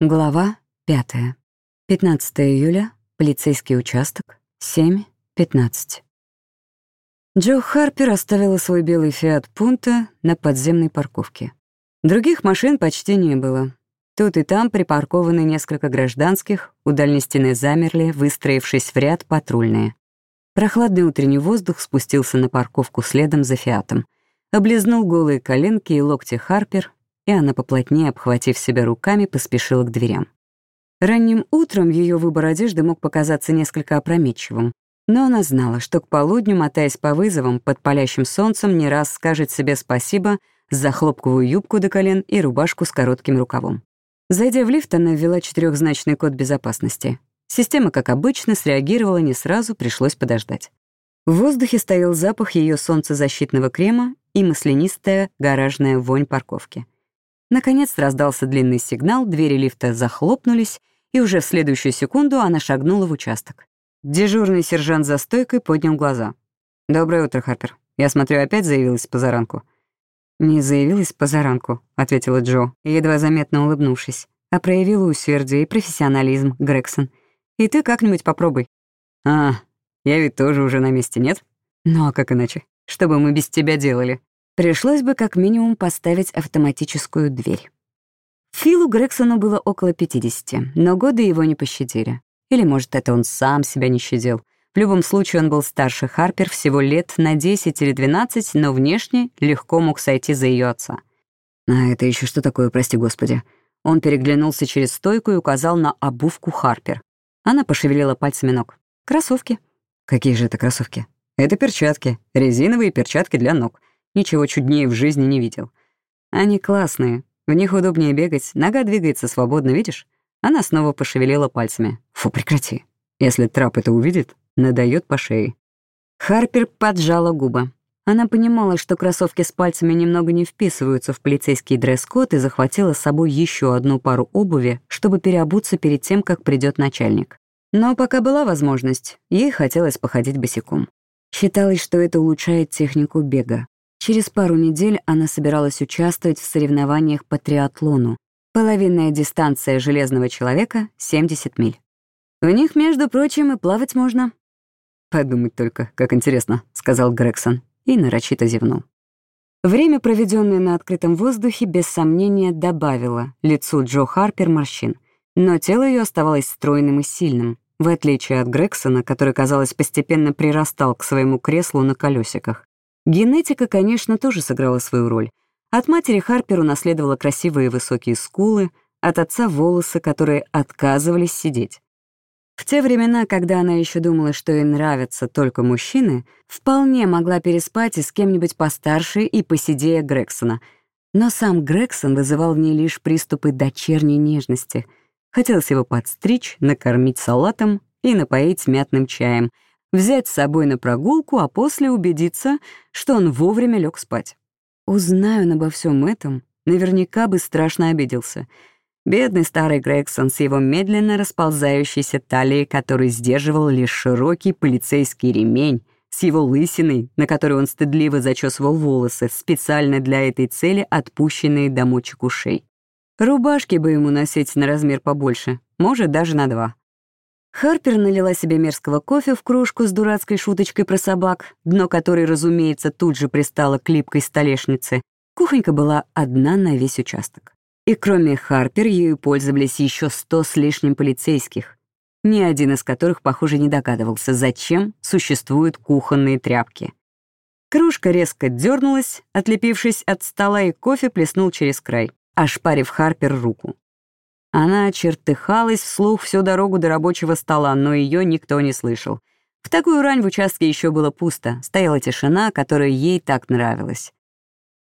Глава 5. 15 июля. Полицейский участок. 7.15. Джо Харпер оставила свой белый «Фиат Пунто» на подземной парковке. Других машин почти не было. Тут и там припаркованы несколько гражданских, у дальней стены замерли, выстроившись в ряд патрульные. Прохладный утренний воздух спустился на парковку следом за «Фиатом». Облизнул голые коленки и локти Харпер, и она, поплотнее обхватив себя руками, поспешила к дверям. Ранним утром ее выбор одежды мог показаться несколько опрометчивым, но она знала, что к полудню, мотаясь по вызовам под палящим солнцем, не раз скажет себе спасибо за хлопковую юбку до колен и рубашку с коротким рукавом. Зайдя в лифт, она ввела четырехзначный код безопасности. Система, как обычно, среагировала не сразу, пришлось подождать. В воздухе стоял запах ее солнцезащитного крема и маслянистая гаражная вонь парковки. Наконец раздался длинный сигнал, двери лифта захлопнулись, и уже в следующую секунду она шагнула в участок. Дежурный сержант за стойкой поднял глаза. «Доброе утро, Харпер. Я смотрю, опять заявилась позаранку». «Не заявилась позаранку», — ответила Джо, едва заметно улыбнувшись, а проявила усердие и профессионализм, Грегсон. «И ты как-нибудь попробуй». «А, я ведь тоже уже на месте, нет?» «Ну а как иначе? Что бы мы без тебя делали?» Пришлось бы как минимум поставить автоматическую дверь. Филу Грексону было около 50, но годы его не пощадили. Или, может, это он сам себя не щадил. В любом случае, он был старше Харпер всего лет на 10 или 12, но внешне легко мог сойти за ее отца. А это еще что такое, прости господи? Он переглянулся через стойку и указал на обувку Харпер. Она пошевелила пальцами ног. «Кроссовки». «Какие же это кроссовки?» «Это перчатки. Резиновые перчатки для ног. Ничего чуднее в жизни не видел. Они классные. В них удобнее бегать, нога двигается свободно, видишь? Она снова пошевелила пальцами. Фу, прекрати. Если трап это увидит, надает по шее. Харпер поджала губы. Она понимала, что кроссовки с пальцами немного не вписываются в полицейский дресс-код и захватила с собой еще одну пару обуви, чтобы переобуться перед тем, как придет начальник. Но пока была возможность, ей хотелось походить босиком. Считалось, что это улучшает технику бега. Через пару недель она собиралась участвовать в соревнованиях по триатлону. Половинная дистанция железного человека — 70 миль. В них, между прочим, и плавать можно. «Подумать только, как интересно», — сказал Грегсон и нарочито зевнул. Время, проведенное на открытом воздухе, без сомнения добавило лицу Джо Харпер морщин, но тело ее оставалось стройным и сильным, в отличие от Грексона, который, казалось, постепенно прирастал к своему креслу на колесиках. Генетика, конечно, тоже сыграла свою роль. От матери Харпер унаследовала красивые высокие скулы, от отца волосы, которые отказывались сидеть. В те времена, когда она еще думала, что ей нравятся только мужчины, вполне могла переспать и с кем-нибудь постарше и посидее Грексона. Но сам Грексон вызывал в ней лишь приступы дочерней нежности. Хотелось его подстричь, накормить салатом и напоить мятным чаем — взять с собой на прогулку, а после убедиться, что он вовремя лег спать. Узнаю он обо всем этом, наверняка бы страшно обиделся. Бедный старый Грегсон с его медленно расползающейся талией, который сдерживал лишь широкий полицейский ремень, с его лысиной, на которой он стыдливо зачесывал волосы, специально для этой цели отпущенные до мочек ушей. Рубашки бы ему носить на размер побольше, может, даже на два. Харпер налила себе мерзкого кофе в кружку с дурацкой шуточкой про собак, дно которой, разумеется, тут же пристало к липкой столешнице. Кухонька была одна на весь участок. И кроме Харпер ею пользовались еще сто с лишним полицейских, ни один из которых, похоже, не догадывался, зачем существуют кухонные тряпки. Кружка резко дернулась, отлепившись от стола, и кофе плеснул через край, ошпарив Харпер руку. Она чертыхалась вслух всю дорогу до рабочего стола, но ее никто не слышал. В такую рань в участке еще было пусто, стояла тишина, которая ей так нравилась.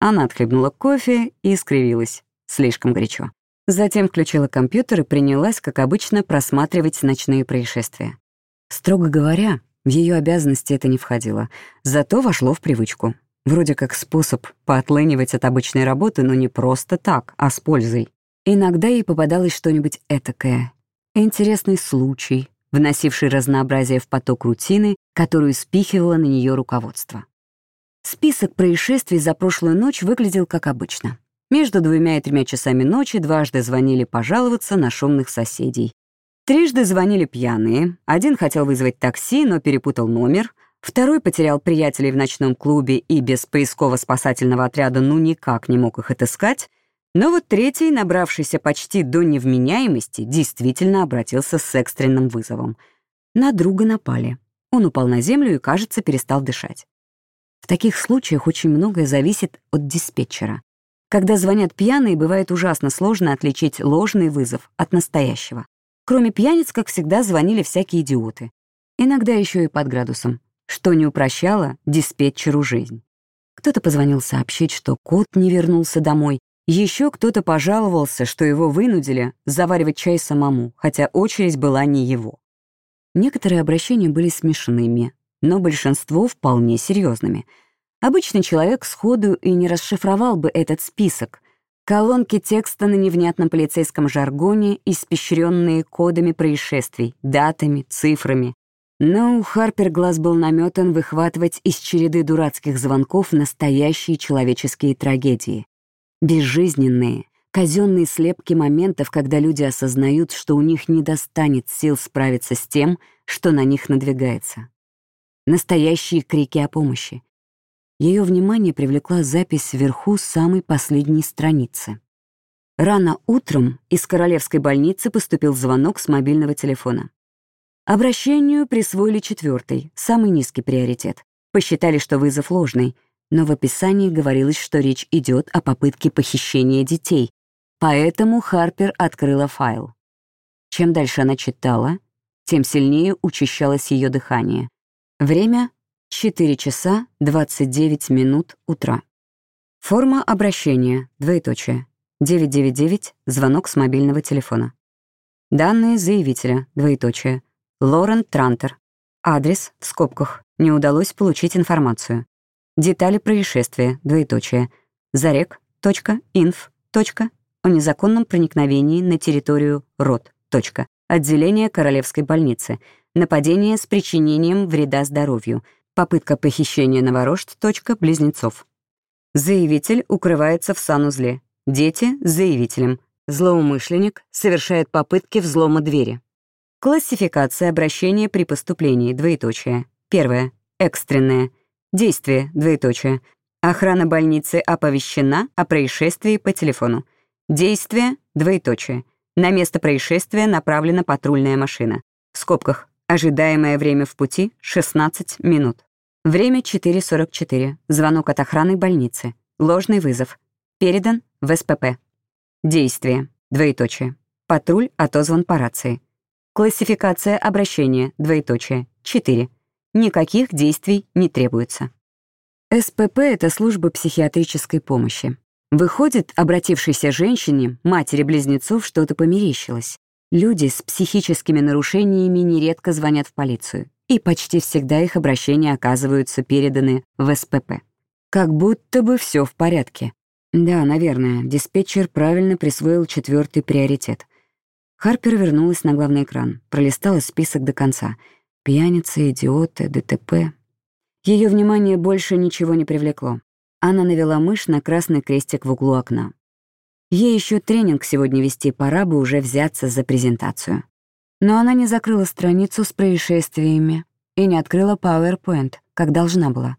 Она отхлебнула кофе и скривилась. Слишком горячо. Затем включила компьютер и принялась, как обычно, просматривать ночные происшествия. Строго говоря, в ее обязанности это не входило, зато вошло в привычку. Вроде как способ поотлынивать от обычной работы, но не просто так, а с пользой. Иногда ей попадалось что-нибудь этакое. Интересный случай, вносивший разнообразие в поток рутины, которую спихивало на нее руководство. Список происшествий за прошлую ночь выглядел как обычно. Между двумя и тремя часами ночи дважды звонили пожаловаться на шумных соседей. Трижды звонили пьяные. Один хотел вызвать такси, но перепутал номер. Второй потерял приятелей в ночном клубе и без поисково-спасательного отряда ну никак не мог их отыскать. Но вот третий, набравшийся почти до невменяемости, действительно обратился с экстренным вызовом. На друга напали. Он упал на землю и, кажется, перестал дышать. В таких случаях очень многое зависит от диспетчера. Когда звонят пьяные, бывает ужасно сложно отличить ложный вызов от настоящего. Кроме пьяниц, как всегда, звонили всякие идиоты. Иногда еще и под градусом, что не упрощало диспетчеру жизнь. Кто-то позвонил сообщить, что кот не вернулся домой. Еще кто-то пожаловался, что его вынудили заваривать чай самому, хотя очередь была не его. Некоторые обращения были смешными, но большинство вполне серьезными. Обычный человек сходу и не расшифровал бы этот список. Колонки текста на невнятном полицейском жаргоне, испещренные кодами происшествий, датами, цифрами. Но у Харпер глаз был наметан выхватывать из череды дурацких звонков настоящие человеческие трагедии. Безжизненные, казенные слепки моментов, когда люди осознают, что у них не достанет сил справиться с тем, что на них надвигается. Настоящие крики о помощи. Ее внимание привлекла запись вверху самой последней страницы. Рано утром из королевской больницы поступил звонок с мобильного телефона. Обращению присвоили четвертый, самый низкий приоритет. Посчитали, что вызов ложный, но в описании говорилось, что речь идет о попытке похищения детей, Поэтому Харпер открыла файл. Чем дальше она читала, тем сильнее учащалось ее дыхание. Время — 4 часа 29 минут утра. Форма обращения, двоеточие. 999, звонок с мобильного телефона. Данные заявителя, двоеточие. Лорен Трантер. Адрес, в скобках, не удалось получить информацию. Детали происшествия, двоеточие. Зарек.инф о незаконном проникновении на территорию РОД. Точка. Отделение Королевской больницы. Нападение с причинением вреда здоровью. Попытка похищения новорожд. Точка. Близнецов. Заявитель укрывается в санузле. Дети заявителем. Злоумышленник совершает попытки взлома двери. Классификация обращения при поступлении. Двоеточие. Первое. Экстренное. Действие. Двоеточие. Охрана больницы оповещена о происшествии по телефону. Действие, двоеточие. На место происшествия направлена патрульная машина. В скобках. Ожидаемое время в пути — 16 минут. Время 4.44. Звонок от охраны больницы. Ложный вызов. Передан в СПП. Действие. Двоеточие. Патруль отозван по рации. Классификация обращения. Двоеточие. 4. Никаких действий не требуется. СПП — это служба психиатрической помощи. Выходит, обратившейся женщине, матери близнецов, что-то померещилось. Люди с психическими нарушениями нередко звонят в полицию, и почти всегда их обращения оказываются переданы в СПП. Как будто бы все в порядке. Да, наверное, диспетчер правильно присвоил четвертый приоритет. Харпер вернулась на главный экран, пролистала список до конца. Пьяницы, идиоты, ДТП. Ее внимание больше ничего не привлекло. Она навела мышь на красный крестик в углу окна. Ей еще тренинг сегодня вести, пора бы уже взяться за презентацию. Но она не закрыла страницу с происшествиями и не открыла PowerPoint, как должна была.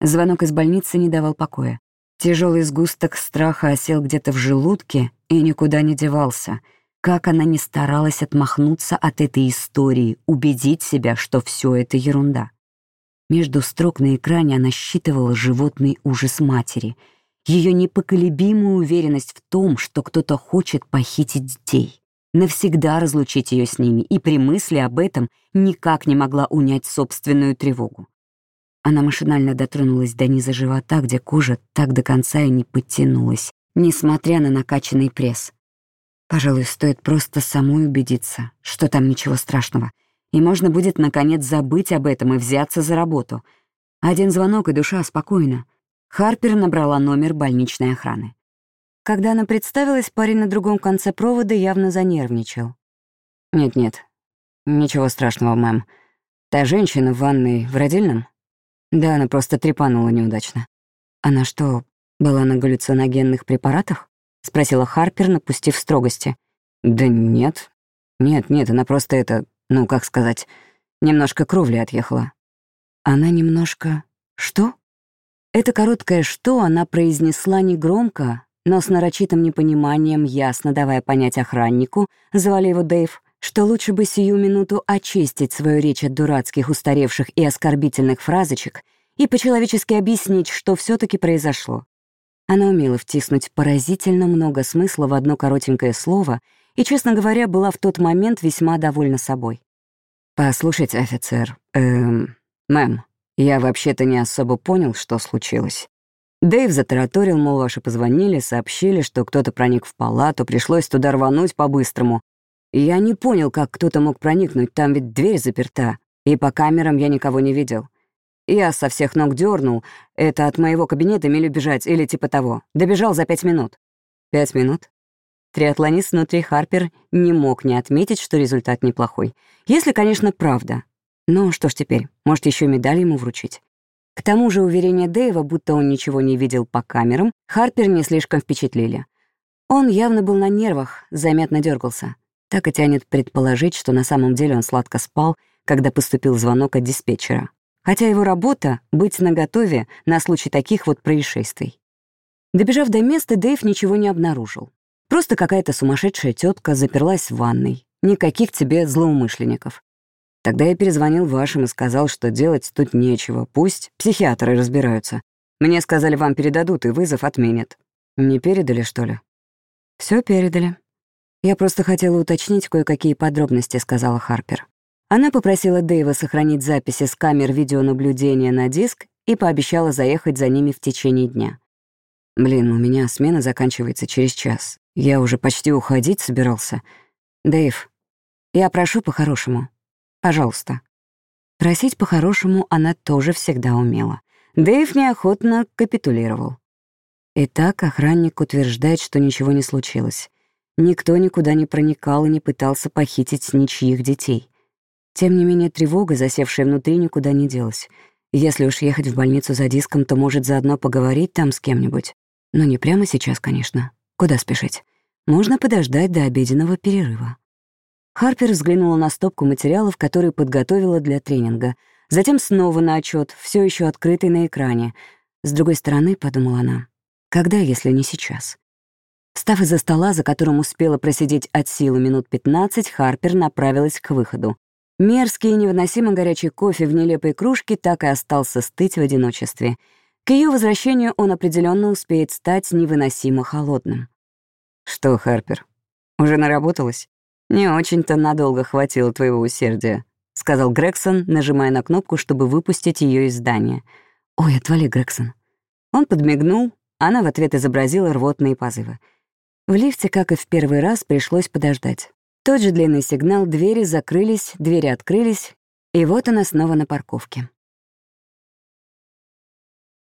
Звонок из больницы не давал покоя. Тяжелый сгусток страха осел где-то в желудке и никуда не девался. Как она не старалась отмахнуться от этой истории, убедить себя, что все это ерунда. Между строк на экране она считывала животный ужас матери, ее непоколебимую уверенность в том, что кто-то хочет похитить детей, навсегда разлучить ее с ними, и при мысли об этом никак не могла унять собственную тревогу. Она машинально дотронулась до низа живота, где кожа так до конца и не подтянулась, несмотря на накачанный пресс. Пожалуй, стоит просто самой убедиться, что там ничего страшного — и можно будет, наконец, забыть об этом и взяться за работу. Один звонок, и душа спокойна. Харпер набрала номер больничной охраны. Когда она представилась, парень на другом конце провода явно занервничал. «Нет-нет, ничего страшного, мэм. Та женщина в ванной в родильном?» «Да, она просто трепанула неудачно». «Она что, Была на галлюциногенных препаратах? Спросила Харпер, напустив строгости. Да нет. Нет, нет, она просто это, ну, как сказать, немножко кровли отъехала. Она немножко... Что? Это короткое «что» она произнесла негромко, но с нарочитым непониманием, ясно давая понять охраннику, звали его Дэйв, что лучше бы сию минуту очистить свою речь от дурацких, устаревших и оскорбительных фразочек и по-человечески объяснить, что все таки произошло. Она умела втиснуть поразительно много смысла в одно коротенькое слово и, честно говоря, была в тот момент весьма довольна собой. «Послушайте, офицер, эм, мэм, я вообще-то не особо понял, что случилось. Дэйв затараторил, мол, ваши позвонили, сообщили, что кто-то проник в палату, пришлось туда рвануть по-быстрому. Я не понял, как кто-то мог проникнуть, там ведь дверь заперта, и по камерам я никого не видел. Я со всех ног дернул. Это от моего кабинета мили бежать, или типа того. Добежал за пять минут. Пять минут? Триатлонист внутри Харпер не мог не отметить, что результат неплохой. Если, конечно, правда. Ну, что ж теперь, может, еще медаль ему вручить. К тому же уверения Дэйва, будто он ничего не видел по камерам, Харпер не слишком впечатлили. Он явно был на нервах, заметно дергался. Так и тянет предположить, что на самом деле он сладко спал, когда поступил звонок от диспетчера. Хотя его работа — быть наготове на случай таких вот происшествий. Добежав до места, Дэйв ничего не обнаружил. Просто какая-то сумасшедшая тетка заперлась в ванной. Никаких тебе злоумышленников. Тогда я перезвонил вашим и сказал, что делать тут нечего. Пусть психиатры разбираются. Мне сказали, вам передадут, и вызов отменят. Не передали, что ли? Все передали. Я просто хотела уточнить кое-какие подробности, сказала Харпер. Она попросила Дэйва сохранить записи с камер видеонаблюдения на диск и пообещала заехать за ними в течение дня. Блин, у меня смена заканчивается через час. Я уже почти уходить собирался. Дэйв, я прошу по-хорошему. Пожалуйста». Просить по-хорошему она тоже всегда умела. Дэйв неохотно капитулировал. Итак, охранник утверждает, что ничего не случилось. Никто никуда не проникал и не пытался похитить ничьих детей. Тем не менее, тревога, засевшая внутри, никуда не делась. Если уж ехать в больницу за диском, то может заодно поговорить там с кем-нибудь. Но не прямо сейчас, конечно. Куда спешить? Можно подождать до обеденного перерыва. Харпер взглянула на стопку материалов, которые подготовила для тренинга. Затем снова на отчет, все еще открытый на экране. С другой стороны, подумала она, когда, если не сейчас? Встав из-за стола, за которым успела просидеть от силы минут 15, Харпер направилась к выходу. Мерзкий и невыносимо горячий кофе в нелепой кружке так и остался стыть в одиночестве. К ее возвращению он определенно успеет стать невыносимо холодным. «Что, Харпер, уже наработалась?» «Не очень-то надолго хватило твоего усердия», — сказал Грегсон, нажимая на кнопку, чтобы выпустить ее из здания. «Ой, отвали, Грегсон». Он подмигнул, она в ответ изобразила рвотные позывы. В лифте, как и в первый раз, пришлось подождать. Тот же длинный сигнал, двери закрылись, двери открылись, и вот она снова на парковке.